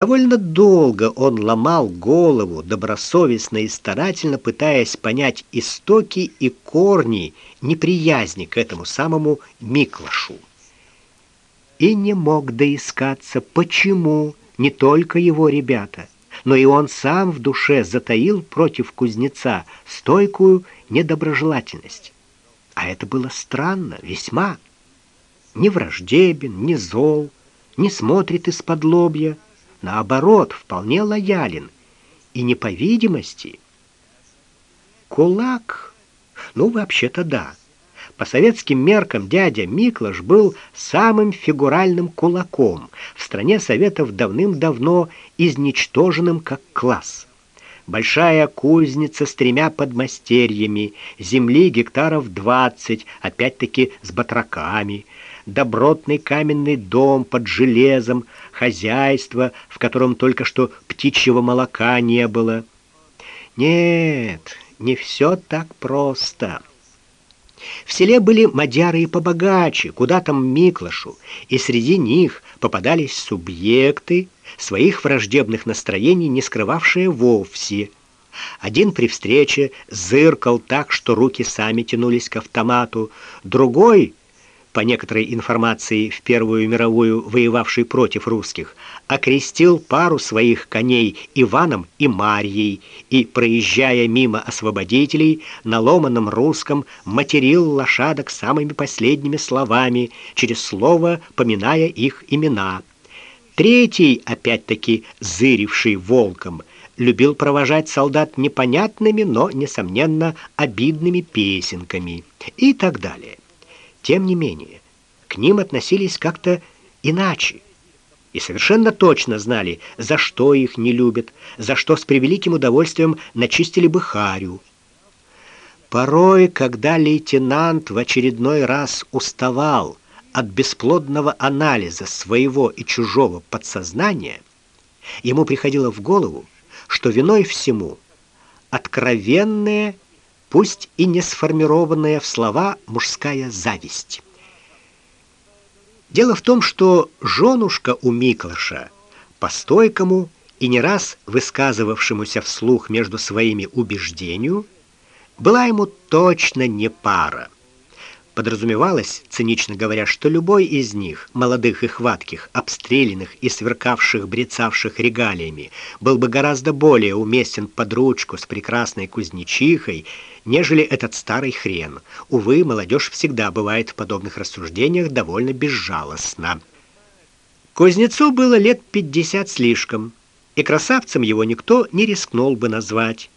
Довольно долго он ломал голову, добросовестно и старательно пытаясь понять истоки и корни неприязни к этому самому Миклашу. И не мог доискаться, почему не только его ребята, но и он сам в душе затаил против кузнеца стойкую недоброжелательность. А это было странно, весьма. Не враждебен, не зол, не смотрит из-под лобья, наоборот, вполне лоялен и не по видимости. Кулак? Ну, вообще-то да. По советским меркам дядя Миклаш был самым фигуральным кулаком, в стране советов давным-давно изничтоженным как класс. Большая кузница с тремя подмастерьями, земли гектаров двадцать, опять-таки с батраками – добротный каменный дом под железом, хозяйство, в котором только что птичьего молока не было. Нет, не все так просто. В селе были мадяры и побогаче, куда там Миклашу, и среди них попадались субъекты, своих враждебных настроений не скрывавшие вовсе. Один при встрече зыркал так, что руки сами тянулись к автомату, другой по некоторой информации в Первую мировую воевавший против русских, окрестил пару своих коней Иваном и Марьей и, проезжая мимо освободителей, на ломаном русском материл лошадок самыми последними словами, через слово поминая их имена. Третий, опять-таки зыривший волком, любил провожать солдат непонятными, но несомненно обидными песенками и так далее. Тем не менее, к ним относились как-то иначе. И совершенно точно знали, за что их не любят, за что с превеликим удовольствием начистили бы харю. Порой, когда лейтенант в очередной раз уставал от бесплодного анализа своего и чужого подсознания, ему приходило в голову, что виной всему откровенное пусть и не сформированная в слова мужская зависть. Дело в том, что женушка у Миклаша по стойкому и не раз высказывавшемуся вслух между своими убеждению была ему точно не пара. Подразумевалось, цинично говоря, что любой из них, молодых и хватких, обстрелянных и сверкавших, брецавших регалиями, был бы гораздо более уместен под ручку с прекрасной кузнечихой, нежели этот старый хрен. Увы, молодежь всегда бывает в подобных рассуждениях довольно безжалостна. Кузнецу было лет пятьдесят слишком, и красавцем его никто не рискнул бы назвать.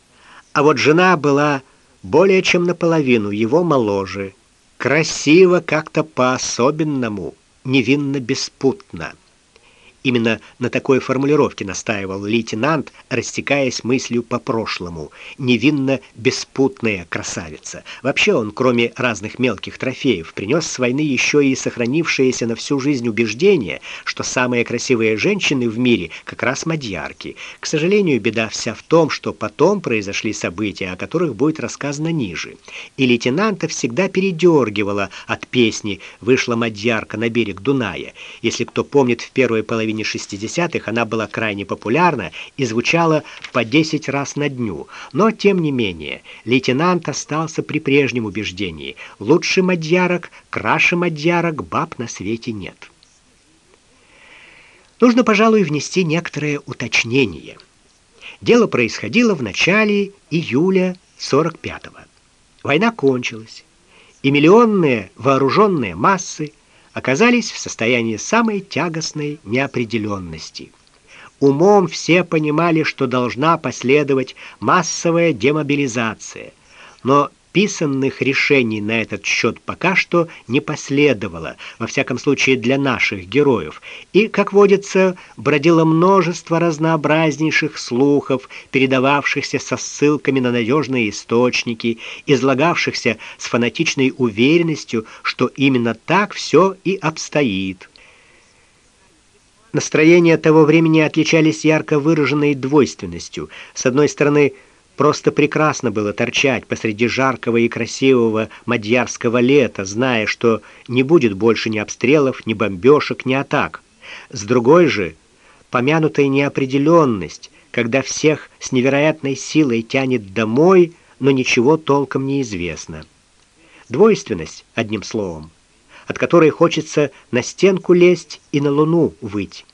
А вот жена была более чем наполовину его моложе красиво как-то по-особенному, невинно беспутно. Именно на такой формулировке настаивал лейтенант, растекаясь мыслью по прошлому. Невинно беспутная красавица. Вообще он, кроме разных мелких трофеев, принес с войны еще и сохранившееся на всю жизнь убеждение, что самые красивые женщины в мире как раз мадьярки. К сожалению, беда вся в том, что потом произошли события, о которых будет рассказано ниже. И лейтенанта всегда передергивало от песни «Вышла мадьярка на берег Дуная». Если кто помнит, в первой половине половине 60-х она была крайне популярна и звучала по 10 раз на дню. Но тем не менее, лейтенант остался при прежнем убеждении: лучше мадьярок, краше мадьярок баб на свете нет. Нужно, пожалуй, внести некоторые уточнения. Дело происходило в начале июля 45-го. Война кончилась, и миллионные вооруженные массы оказались в состоянии самой тягостной неопределенности. Умом все понимали, что должна последовать массовая демобилизация, но писанных решений на этот счет пока что не последовало, во всяком случае для наших героев. И, как водится, бродило множество разнообразнейших слухов, передававшихся со ссылками на надежные источники, излагавшихся с фанатичной уверенностью, что именно так все и обстоит. Настроения того времени отличались ярко выраженной двойственностью. С одной стороны, Просто прекрасно было торчать посреди жаркого и красивого мадьярского лета, зная, что не будет больше ни обстрелов, ни бомбежек, ни атак. С другой же, помянутая неопределенность, когда всех с невероятной силой тянет домой, но ничего толком не известно. Двойственность, одним словом, от которой хочется на стенку лезть и на луну выть.